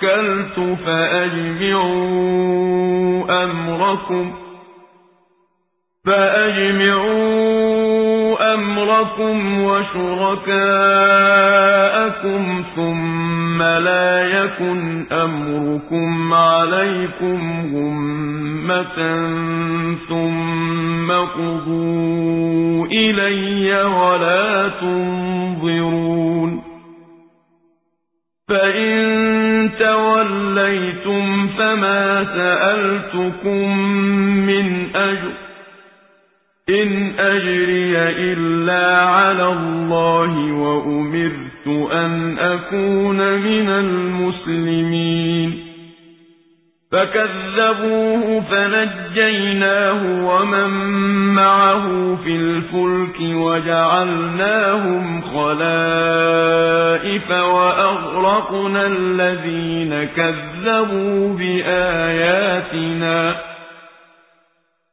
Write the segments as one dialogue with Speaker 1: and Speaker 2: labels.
Speaker 1: توكلت فأجمعوا أمركم. فأجمعوا أمركم وشركاءكم ثم لا يكن أمركم عليكم غمة ثم قضوا إلي ولا تنظرون. فإن توليتم فما سألتكم من أجر إن أجري إلا على الله وأمرت أن أكون من المسلمين. فكذبوه فنجيناه ومن معه في الفلك وجعلناهم خلائف وأغرقنا الذين كذبوا بآياتنا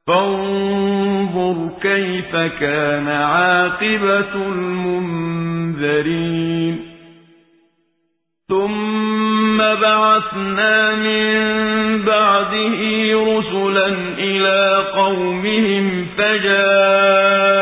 Speaker 1: فانظر كيف كان عاقبة المنذرين ثم بعثنا من بعده رسلا إلى قومهم فجاءوهم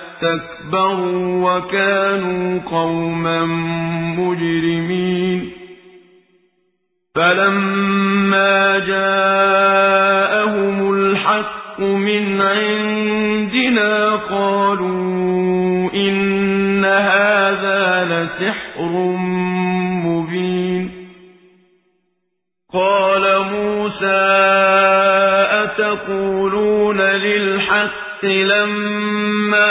Speaker 1: فاستكبروا وكانوا قوما مجرمين. فلما جاءهم الحق من عندنا قالوا إن هذا لسحر مبين. قال موسى أتقولون للحق لما